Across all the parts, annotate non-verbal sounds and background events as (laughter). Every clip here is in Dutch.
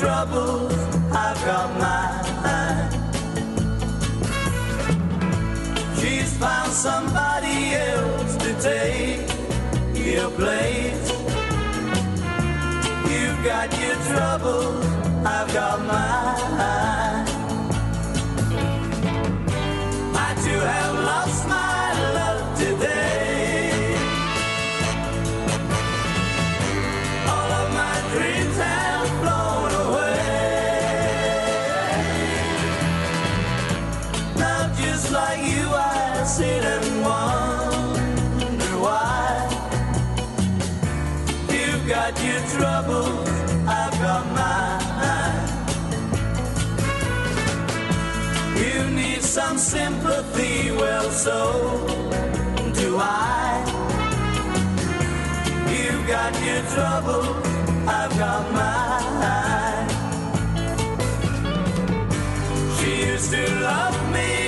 troubles, I've got mine. She's found somebody place. You've got your troubles, I've got mine. So do I. You've got your troubles, I've got mine. She used to love me,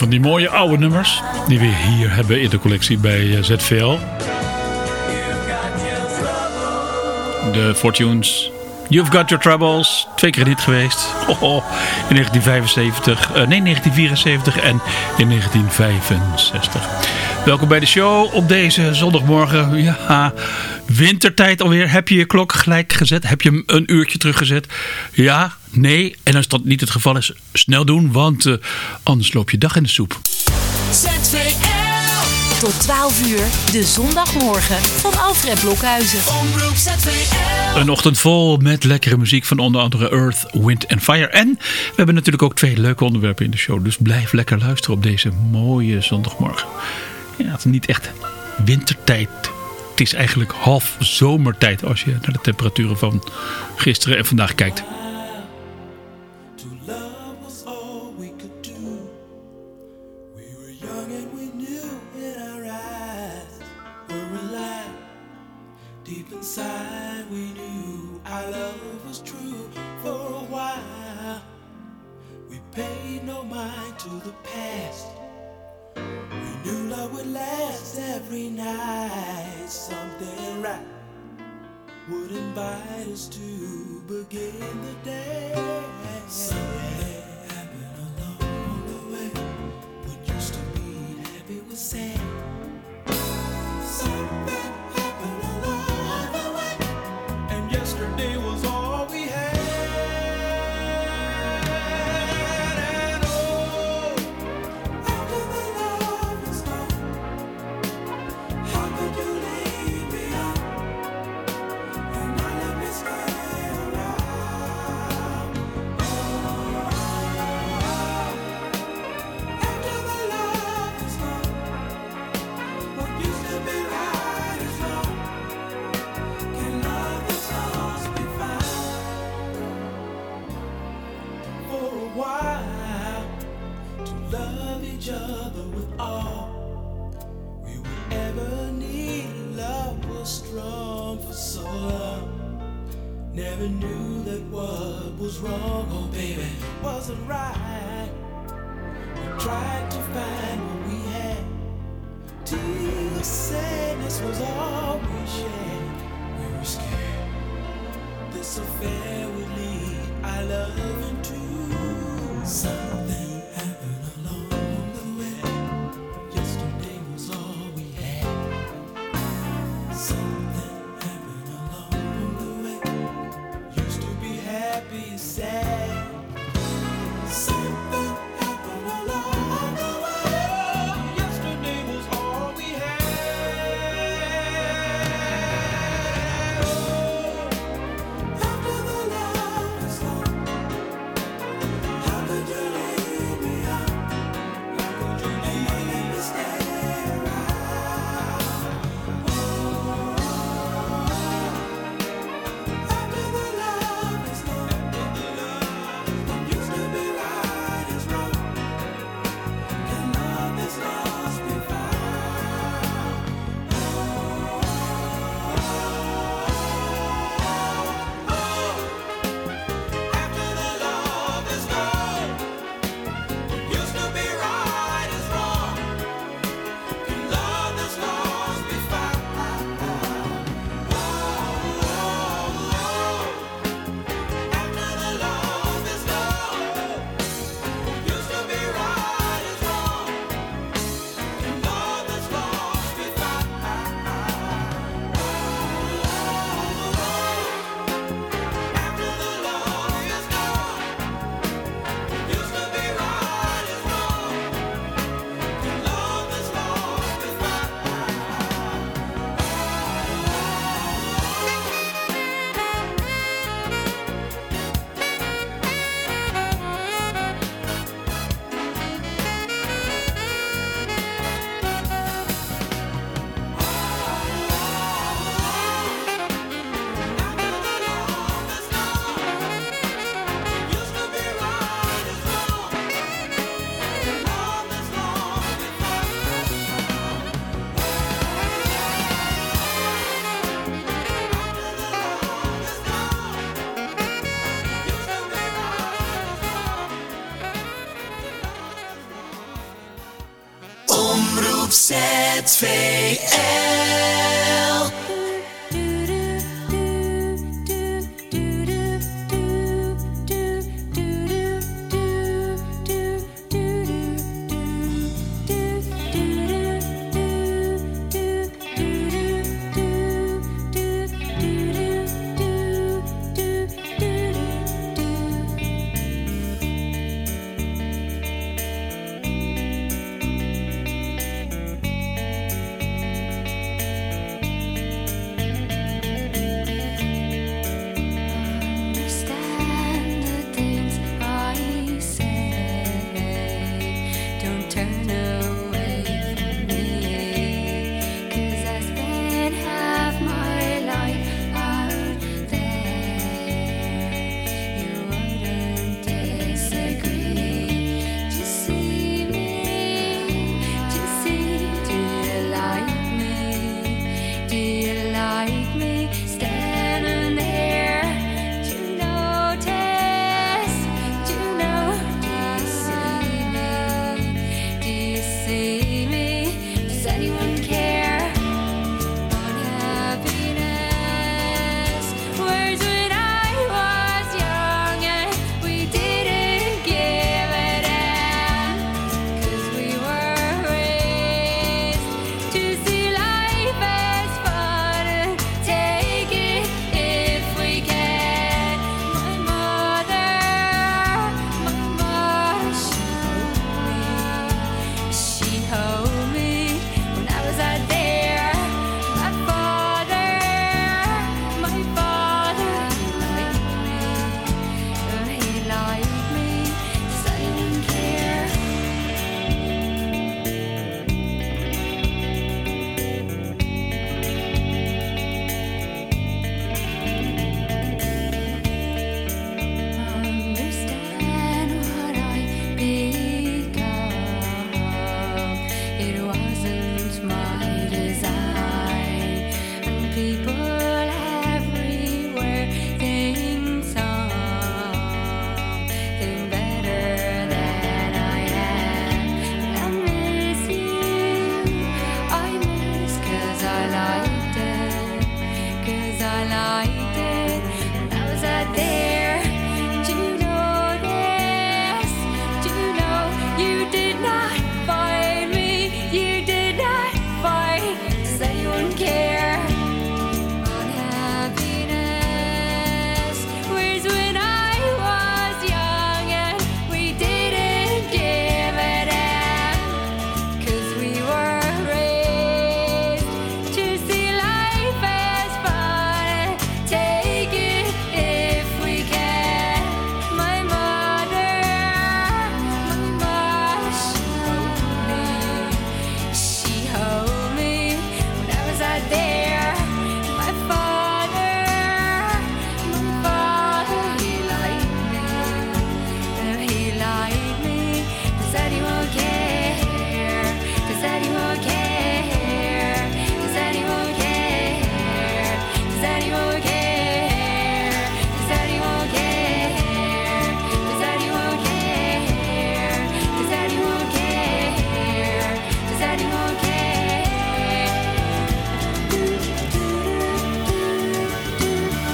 van die mooie oude nummers die we hier hebben in de collectie bij eh, ZVL. De Fortunes. You've Got Your Troubles. Twee keer geweest. In 1975. eh, nee, 1974 en in 1965. Welkom bij de show op deze zondagmorgen. Ja, wintertijd alweer. Heb je je klok gelijk gezet? Heb je hem een uurtje teruggezet? Ja, nee. En als dat niet het geval is, snel doen. Want eh, anders loop je dag in de soep. ZVL. Tot 12 uur, de zondagmorgen van Alfred Blokhuizen. Omroep ZVL. Een ochtend vol met lekkere muziek van onder andere Earth, Wind and Fire. En we hebben natuurlijk ook twee leuke onderwerpen in de show. Dus blijf lekker luisteren op deze mooie zondagmorgen. Ja, het is niet echt wintertijd. Het is eigenlijk half zomertijd als je naar de temperaturen van gisteren en vandaag kijkt.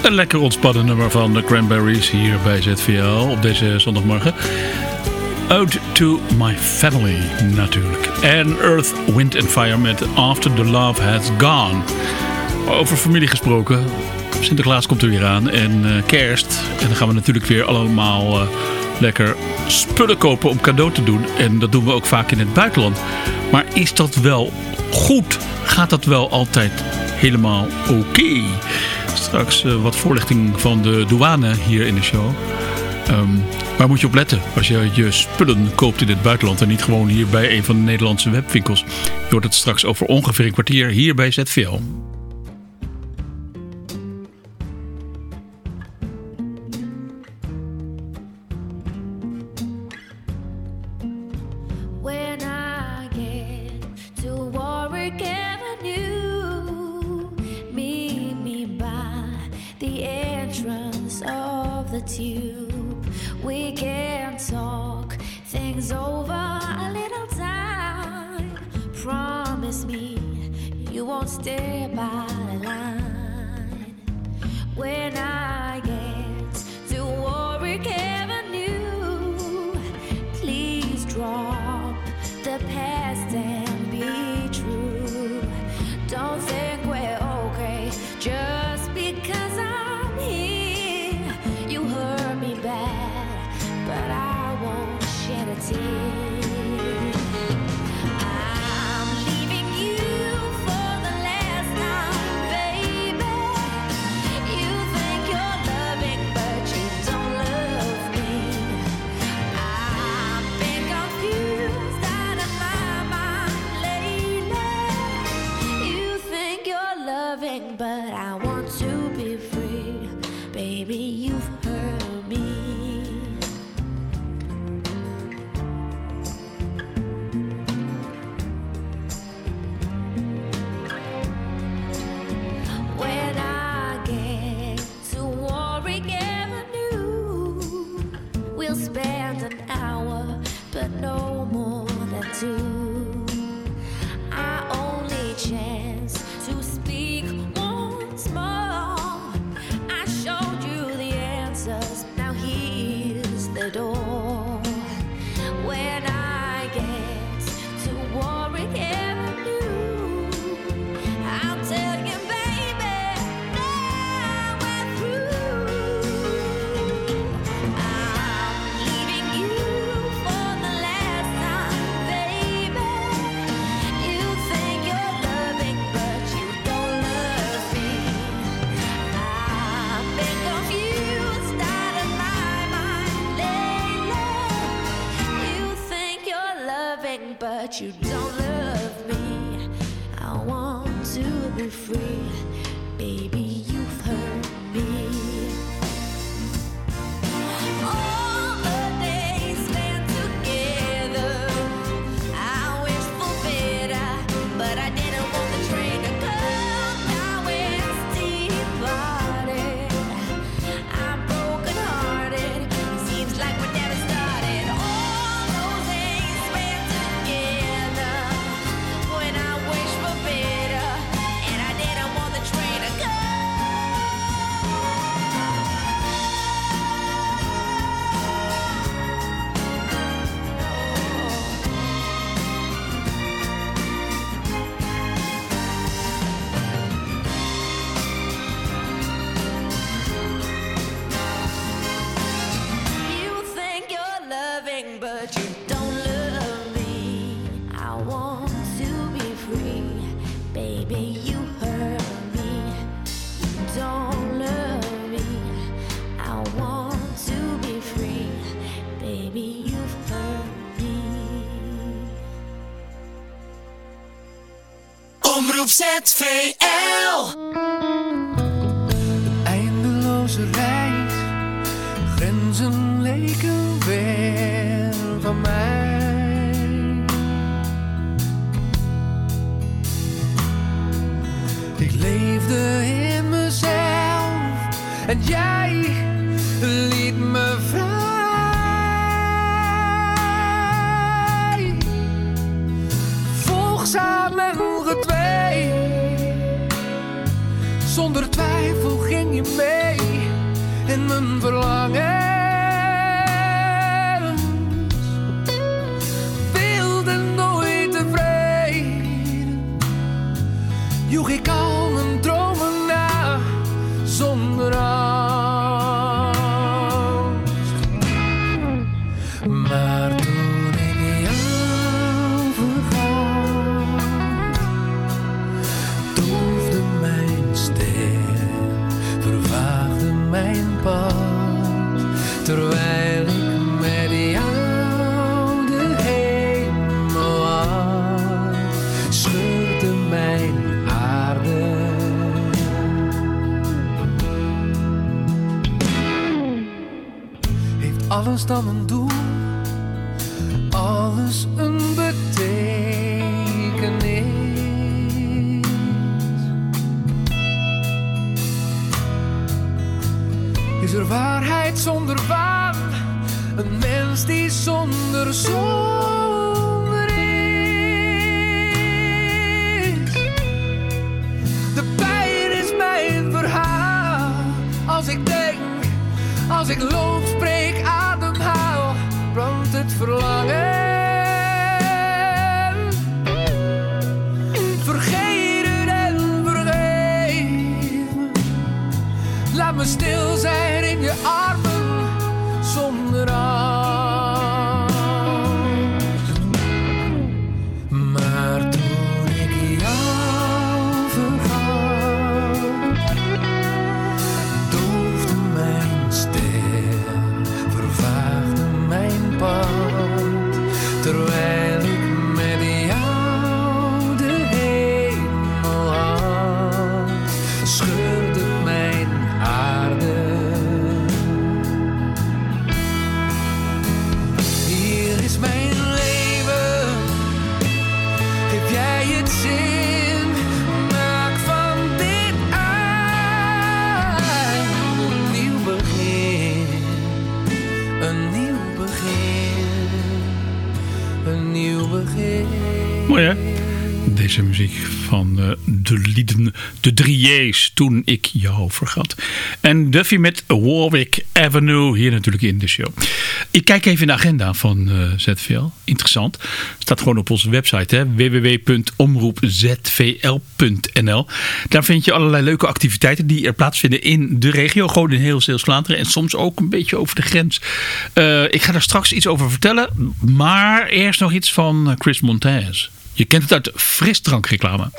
Een lekker ontspannen nummer van de Cranberries hier bij ZVL op deze zondagmorgen. Ode to My Family natuurlijk. En Earth, Wind and Fire met After the Love Has Gone. Over familie gesproken. Sinterklaas komt er weer aan en uh, kerst. En dan gaan we natuurlijk weer allemaal uh, lekker spullen kopen om cadeau te doen. En dat doen we ook vaak in het buitenland. Maar is dat wel goed? Gaat dat wel altijd helemaal oké? Straks uh, wat voorlichting van de douane hier in de show. Um, waar moet je op letten als je je spullen koopt in het buitenland en niet gewoon hier bij een van de Nederlandse webwinkels? Je hoort het straks over ongeveer een kwartier hier bij ZVL. strong. Omroep ZVL. van eh, de lieden, de drieërs, toen ik jou vergat. En Duffy met Warwick Avenue, hier natuurlijk in de show. Ik kijk even in de agenda van eh, ZVL. Interessant. Staat gewoon op onze website, www.omroepzvl.nl. Daar vind je allerlei leuke activiteiten die er plaatsvinden in de regio. Gewoon in heel Zeeuws-Vlaanderen en soms ook een beetje over de grens. Eh, ik ga daar straks iets over vertellen, maar eerst nog iets van Chris Montez. Je kent het uit frisdrankreclame.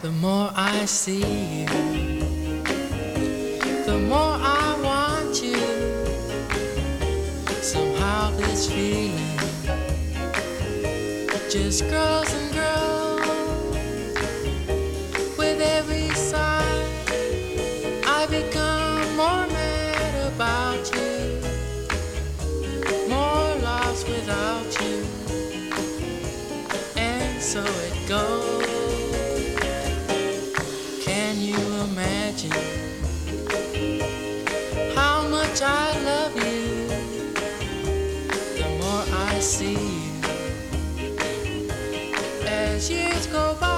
The more I see just girls go by.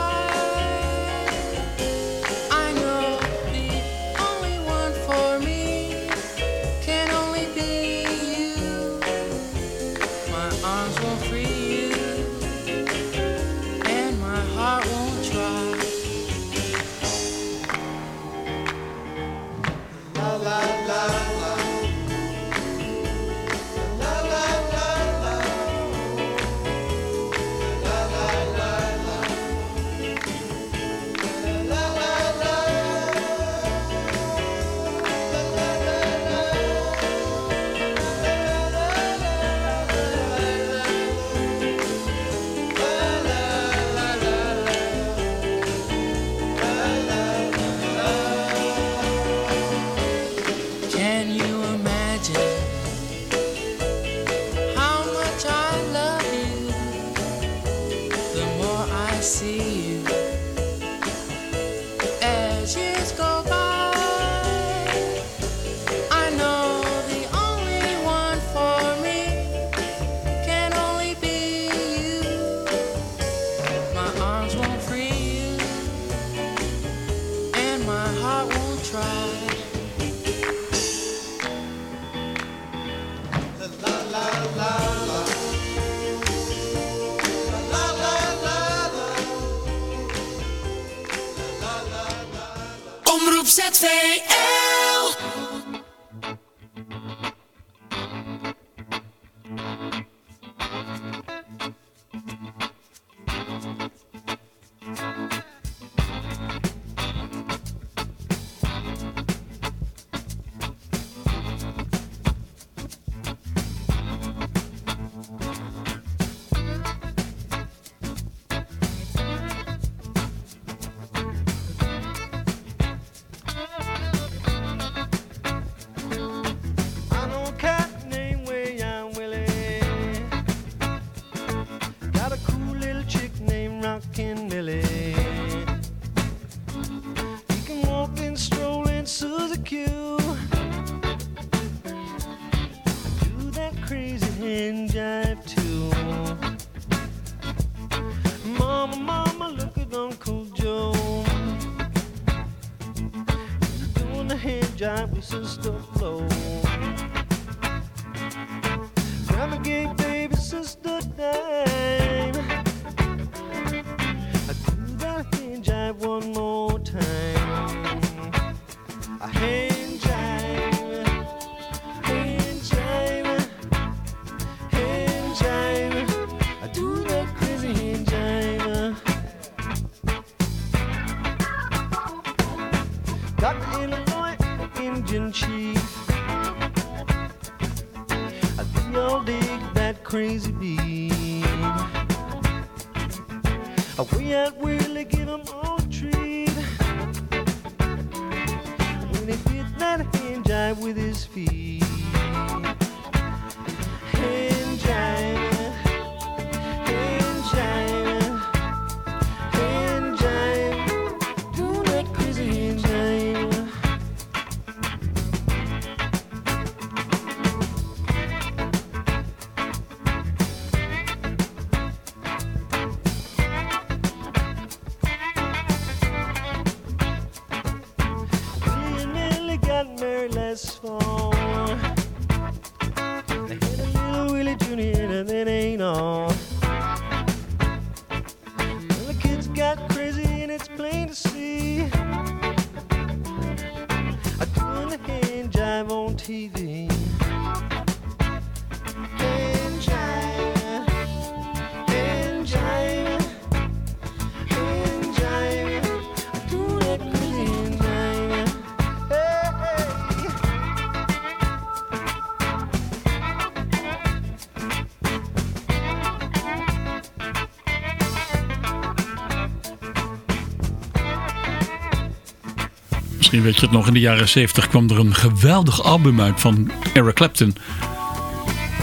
Misschien weet je het nog, in de jaren 70 kwam er een geweldig album uit van Eric Clapton.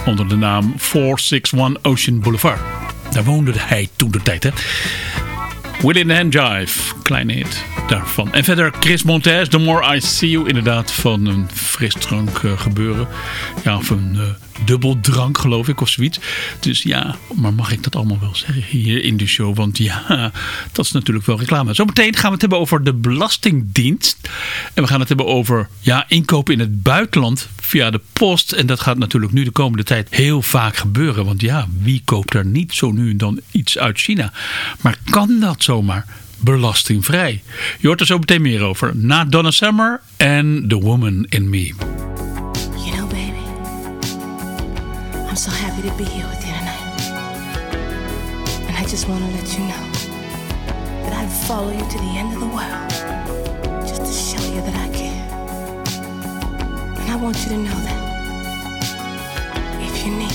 Onder de naam 461 Ocean Boulevard. Daar woonde hij toen de tijd, hè. Will in the Hand Jive, kleine hit daarvan. En verder Chris Montez, The More I See You. Inderdaad van een frisdrank eh, gebeuren. Ja, of een eh, dubbeldrank geloof ik of zoiets. Dus ja, maar mag ik dat allemaal wel zeggen hier in de show? Want ja, dat is natuurlijk wel reclame. Zometeen gaan we het hebben over de Belastingdienst. En we gaan het hebben over ja, inkopen in het buitenland via de post. En dat gaat natuurlijk nu de komende tijd heel vaak gebeuren. Want ja, wie koopt er niet zo nu en dan iets uit China? Maar kan dat zomaar? Belastingvrij. Je hoort er zo meteen meer over. Na Donna Summer en The Woman in Me. I'm so happy to be here with you tonight. And I just want to let you know that I'd follow you to the end of the world just to show you that I care. And I want you to know that if you need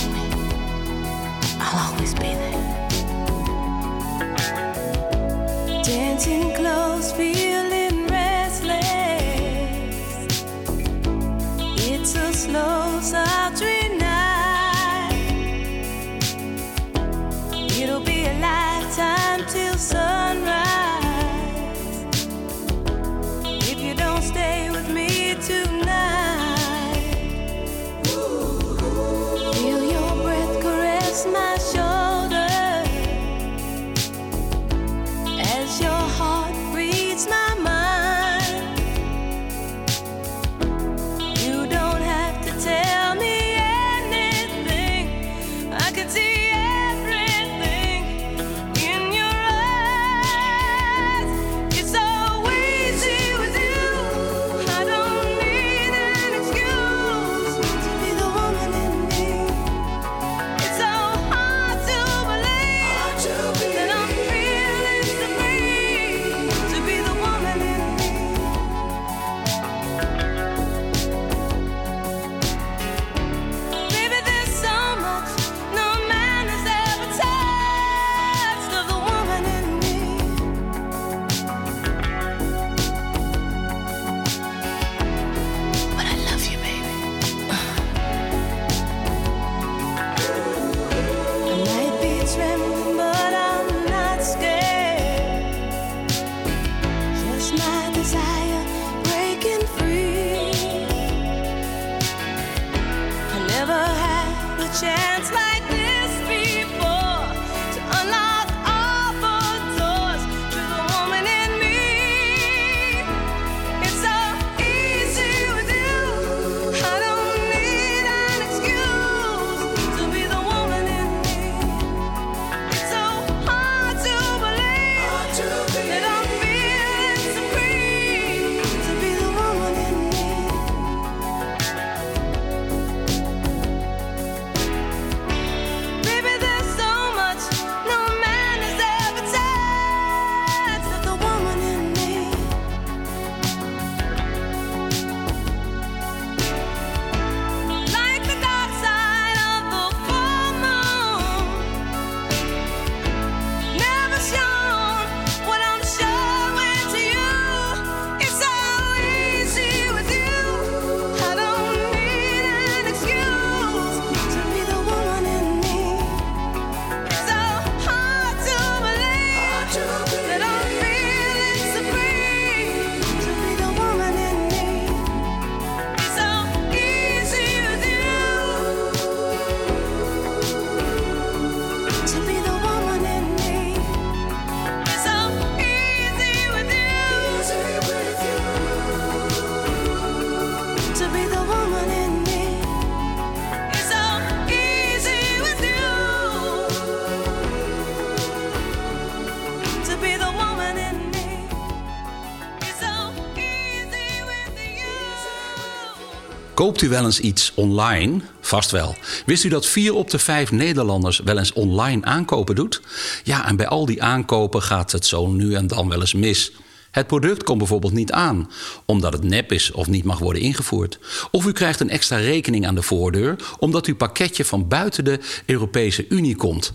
Koopt u wel eens iets online? Vast wel. Wist u dat 4 op de 5 Nederlanders wel eens online aankopen doet? Ja, en bij al die aankopen gaat het zo nu en dan wel eens mis. Het product komt bijvoorbeeld niet aan, omdat het nep is of niet mag worden ingevoerd. Of u krijgt een extra rekening aan de voordeur, omdat uw pakketje van buiten de Europese Unie komt.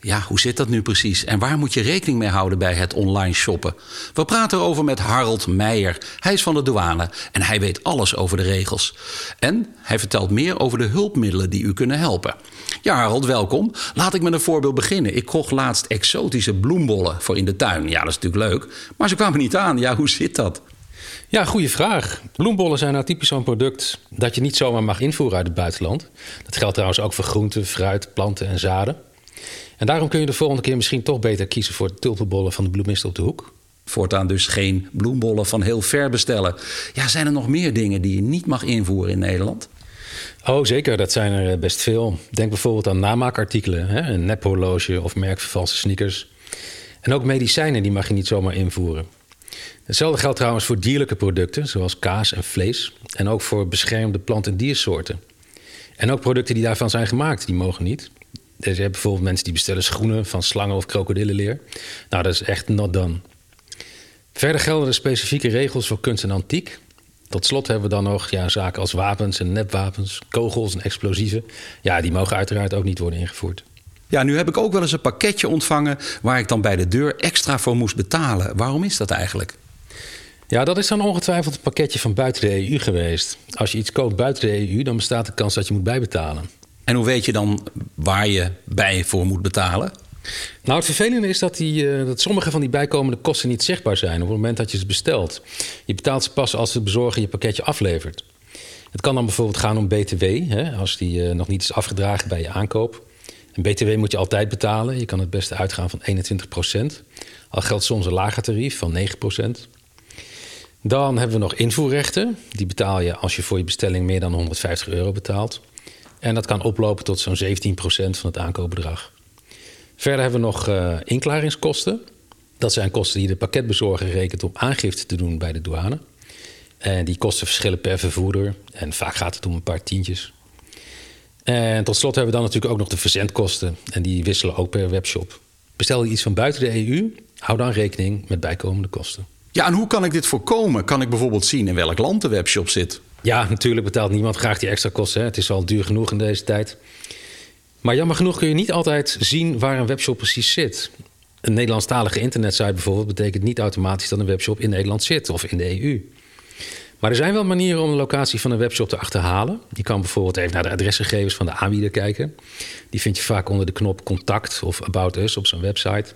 Ja, hoe zit dat nu precies? En waar moet je rekening mee houden bij het online shoppen? We praten erover met Harold Meijer. Hij is van de douane en hij weet alles over de regels. En hij vertelt meer over de hulpmiddelen die u kunnen helpen. Ja, Harold, welkom. Laat ik met een voorbeeld beginnen. Ik kocht laatst exotische bloembollen voor in de tuin. Ja, dat is natuurlijk leuk. Maar ze kwamen niet aan. Ja, hoe zit dat? Ja, goede vraag. Bloembollen zijn nou typisch zo'n product dat je niet zomaar mag invoeren uit het buitenland. Dat geldt trouwens ook voor groenten, fruit, planten en zaden. En daarom kun je de volgende keer misschien toch beter kiezen voor de tulpenbollen van de bloemist op de hoek. Voortaan dus geen bloembollen van heel ver bestellen. Ja, zijn er nog meer dingen die je niet mag invoeren in Nederland? Oh, zeker. Dat zijn er eh, best veel. Denk bijvoorbeeld aan namaakartikelen. Hè? Een nephorloge of merkvervalste sneakers. En ook medicijnen, die mag je niet zomaar invoeren. Hetzelfde geldt trouwens voor dierlijke producten, zoals kaas en vlees. En ook voor beschermde plant- en diersoorten. En ook producten die daarvan zijn gemaakt, die mogen niet. Dus je hebt bijvoorbeeld mensen die bestellen schoenen van slangen of krokodillenleer. Nou, dat is echt not done. Verder gelden er specifieke regels voor kunst en antiek. Tot slot hebben we dan nog ja, zaken als wapens en nepwapens, kogels en explosieven. Ja, die mogen uiteraard ook niet worden ingevoerd. Ja, nu heb ik ook wel eens een pakketje ontvangen waar ik dan bij de deur extra voor moest betalen. Waarom is dat eigenlijk? Ja, dat is dan ongetwijfeld een pakketje van buiten de EU geweest. Als je iets koopt buiten de EU, dan bestaat de kans dat je moet bijbetalen. En hoe weet je dan waar je bij voor moet betalen? Nou, het vervelende is dat, die, eh, dat sommige van die bijkomende kosten niet zichtbaar zijn op het moment dat je ze bestelt. Je betaalt ze pas als de bezorger je pakketje aflevert. Het kan dan bijvoorbeeld gaan om BTW, hè, als die eh, nog niet is afgedragen bij je aankoop. En BTW moet je altijd betalen. Je kan het beste uitgaan van 21% Al geldt soms een lager tarief van 9% Dan hebben we nog invoerrechten. Die betaal je als je voor je bestelling meer dan 150 euro betaalt. En dat kan oplopen tot zo'n 17% van het aankoopbedrag. Verder hebben we nog uh, inklaringskosten. Dat zijn kosten die de pakketbezorger rekent om aangifte te doen bij de douane. En die kosten verschillen per vervoerder. En vaak gaat het om een paar tientjes. En tot slot hebben we dan natuurlijk ook nog de verzendkosten. En die wisselen ook per webshop. Bestel je iets van buiten de EU, hou dan rekening met bijkomende kosten. Ja, en hoe kan ik dit voorkomen? Kan ik bijvoorbeeld zien in welk land de webshop zit? Ja, natuurlijk betaalt niemand graag die extra kosten. Hè. Het is al duur genoeg in deze tijd. Maar jammer genoeg kun je niet altijd zien waar een webshop precies zit. Een Nederlandstalige internetsite bijvoorbeeld betekent niet automatisch dat een webshop in Nederland zit of in de EU. Maar er zijn wel manieren om de locatie van een webshop te achterhalen. Je kan bijvoorbeeld even naar de adresgegevens van de aanbieder kijken. Die vind je vaak onder de knop contact of about us op zo'n website.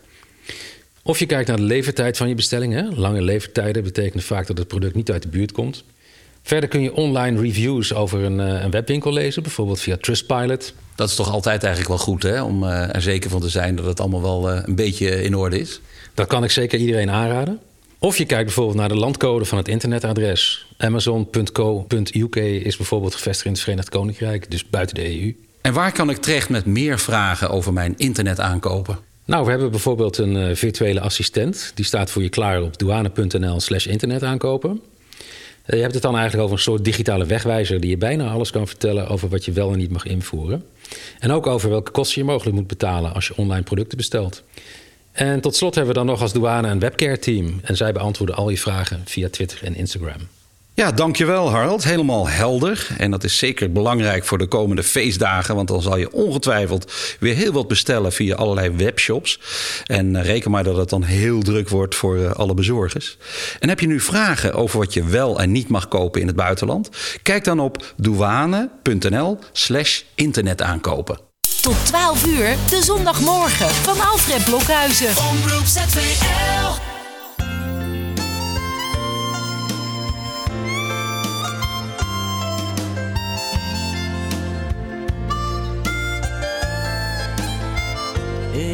Of je kijkt naar de levertijd van je bestelling. Lange levertijden betekenen vaak dat het product niet uit de buurt komt. Verder kun je online reviews over een, eh, een webwinkel lezen, bijvoorbeeld via Trustpilot. Dat is toch altijd eigenlijk wel goed, hè? om uh, er zeker van te zijn dat het allemaal wel uh, een beetje in orde is? Dat kan ik zeker iedereen aanraden. Of je kijkt bijvoorbeeld naar de landcode van het internetadres. Amazon.co.uk is bijvoorbeeld gevestigd in het Verenigd Koninkrijk, dus buiten de EU. En waar kan ik terecht met meer vragen over mijn internetaankopen? Nou, we hebben bijvoorbeeld een virtuele assistent. Die staat voor je klaar op douane.nl/slash internetaankopen. Je hebt het dan eigenlijk over een soort digitale wegwijzer die je bijna alles kan vertellen over wat je wel en niet mag invoeren. En ook over welke kosten je mogelijk moet betalen als je online producten bestelt. En tot slot hebben we dan nog als douane een webcare team. En zij beantwoorden al je vragen via Twitter en Instagram. Ja, dankjewel Harold. Helemaal helder. En dat is zeker belangrijk voor de komende feestdagen. Want dan zal je ongetwijfeld weer heel wat bestellen via allerlei webshops. En eh, reken maar dat het dan heel druk wordt voor eh, alle bezorgers. En heb je nu vragen over wat je wel en niet mag kopen in het buitenland? Kijk dan op douane.nl slash internetaankopen. Tot 12 uur, de zondagmorgen van Alfred Blokhuizen. Omroep ZVL.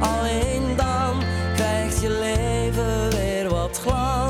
Alleen dan krijgt je leven weer wat glans.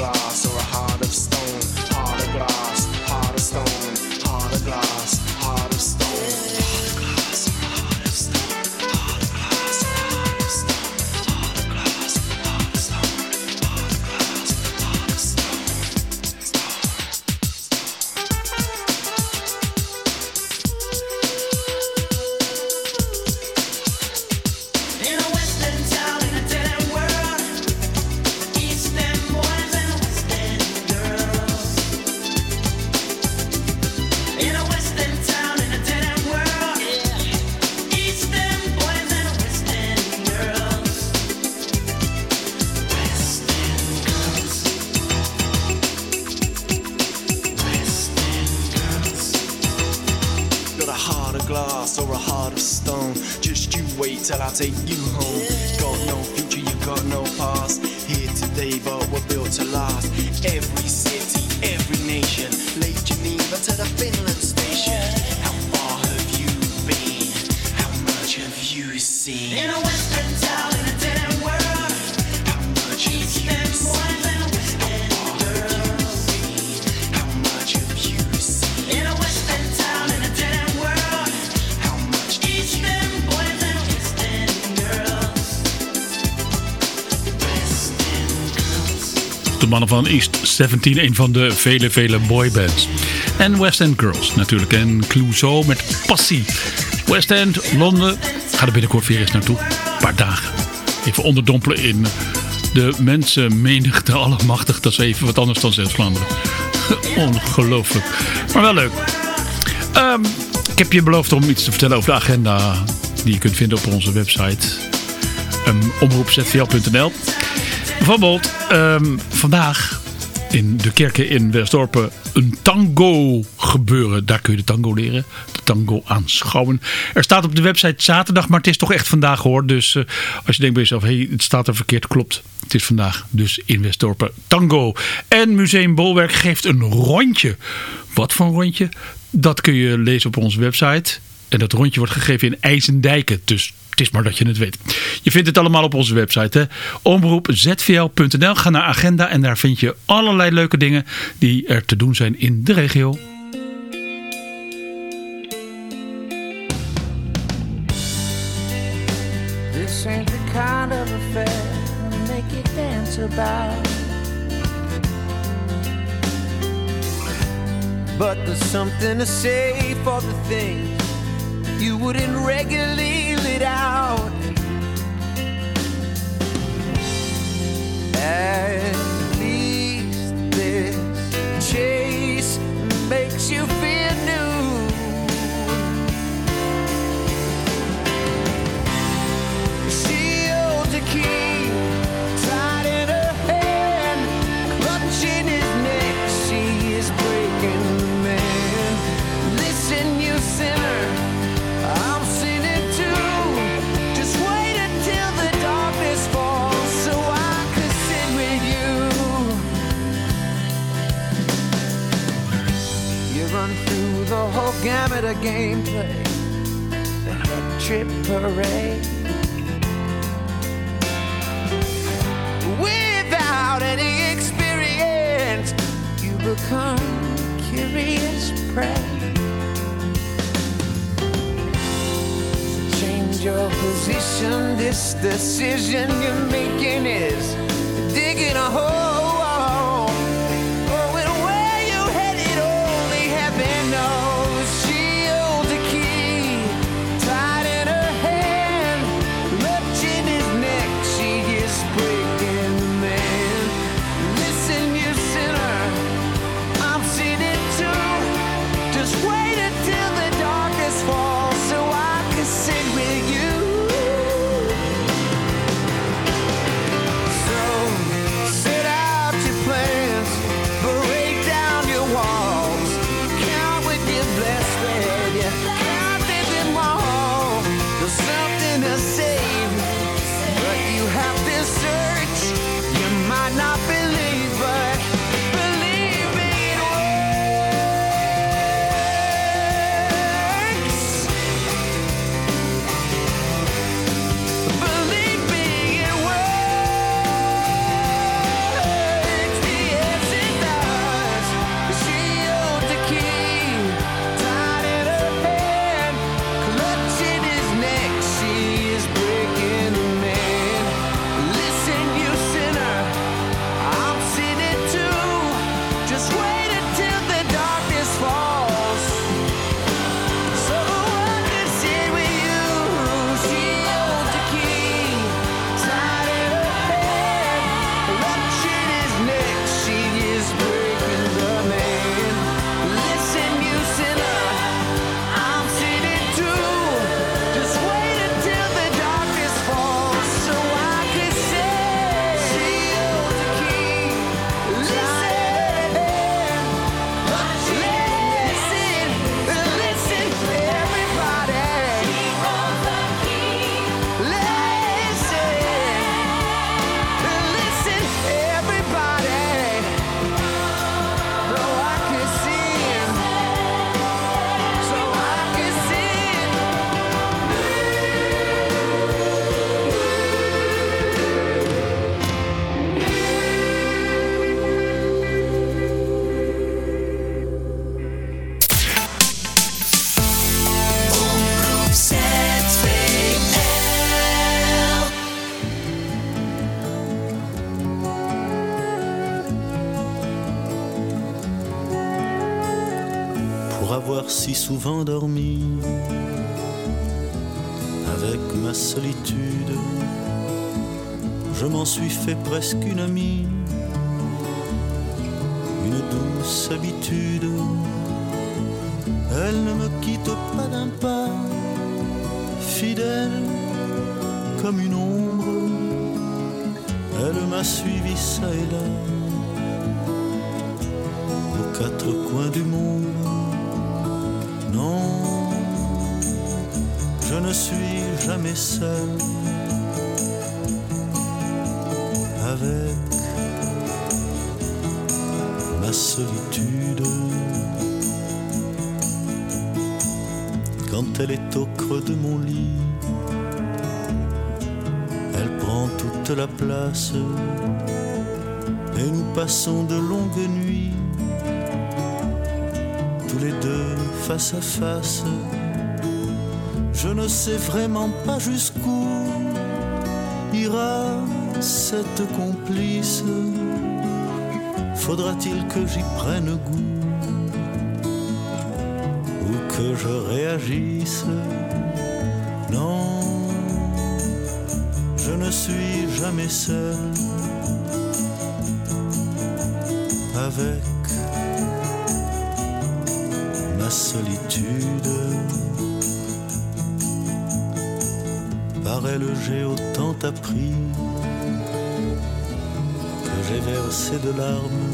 fly. Van East 17, een van de vele, vele boybands. En West End Girls natuurlijk. En Clouseau met passie. West End, Londen. Ga er binnenkort weer eens naartoe. Een paar dagen. Even onderdompelen in de mensenmenigte allemachtig. Dat is even wat anders dan Zeeuws-Vlaanderen. (laughs) Ongelooflijk. Maar wel leuk. Ehm, ik heb je beloofd om iets te vertellen over de agenda die je kunt vinden op onze website. Um, Bijvoorbeeld ehm, vandaag in de kerken in Westdorpen een tango gebeuren. Daar kun je de tango leren. De tango aanschouwen. Er staat op de website zaterdag, maar het is toch echt vandaag hoor. Dus eh, als je denkt bij jezelf, hey, het staat er verkeerd, klopt. Het is vandaag dus in Westdorpen tango. En Museum Bolwerk geeft een rondje. Wat voor een rondje? Dat kun je lezen op onze website. En dat rondje wordt gegeven in IJzendijken. Dus het is maar dat je het weet. Je vindt het allemaal op onze website. Hè? Omroepzvl.nl. Ga naar agenda en daar vind je allerlei leuke dingen die er te doen zijn in de regio. Kind of. But there's something to say for the things you wouldn't regularly let out. At least this chase makes you feel new. She holds a key whole gamut of gameplay, the head trip parade. Without any experience, you become curious prey. Change your position. This decision you're making is digging a hole. Avec ma solitude. Je m'en suis fait presque une amie, une douce habitude. Elle ne me quitte pas d'un pas, fidèle comme une ombre. Elle m'a suivi ça et là, aux quatre coins du monde. Avec ma solitude. Quand elle est au creux de mon lit, elle prend toute la place et nous passons de longues nuits, tous les deux face à face. Je ne sais vraiment pas jusqu'où ira cette complice. Faudra-t-il que j'y prenne goût ou que je réagisse? Non, je ne suis jamais seul avec ma solitude. Elle j'ai autant appris que j'ai versé de larmes.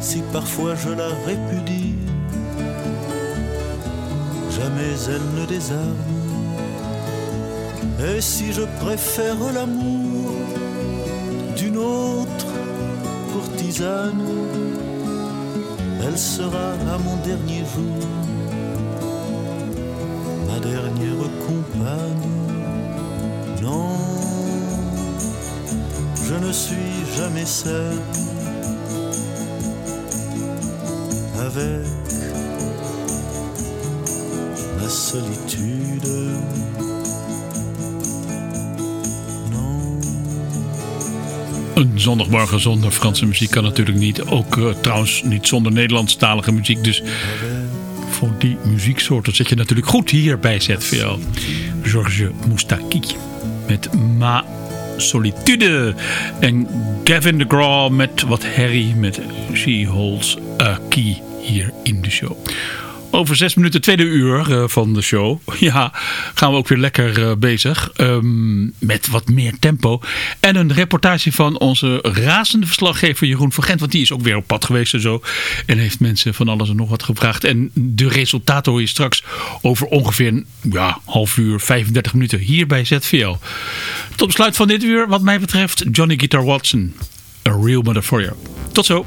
Si parfois je la répudie, jamais elle ne désarme. Et si je préfère l'amour d'une autre courtisane, elle sera à mon dernier jour je ne suis jamais seul avec ma solitude. Een zondagmorgen zonder Franse muziek kan natuurlijk niet. Ook eh, trouwens niet zonder Nederlandstalige muziek. Dus muzieksoorten zit je natuurlijk goed hier bij ZVL. Georges Moustaki met Ma Solitude. En Gavin de Graw met wat herrie met She Holds a Key hier in de show. Over zes minuten, tweede uur eh, van de show. (laughs) Ja, gaan we ook weer lekker eh, bezig. ehm, met wat meer tempo. En een reportage van onze razende verslaggever Jeroen van Gent. Want die is ook weer op pad geweest en zo. En heeft mensen van alles en nog wat gevraagd. En de resultaten hoor je straks over ongeveer ja, half uur, 35 minuten. Hier bij ZVL. Tot besluit van dit uur, wat mij betreft, Johnny Guitar Watson. A Real Mother for You. Tot zo.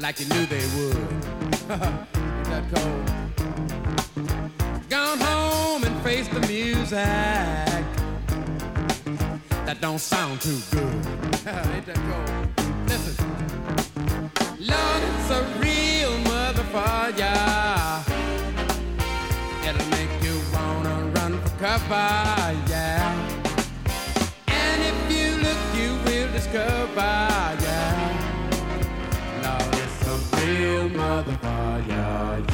like you knew they would. Ain't (laughs) that cold? Gone home and faced the music that don't sound too good. (laughs) Ain't that cold? Listen, Lord, it's a real motherfucker. It'll make you wanna run for cover, yeah. feel mother yeah.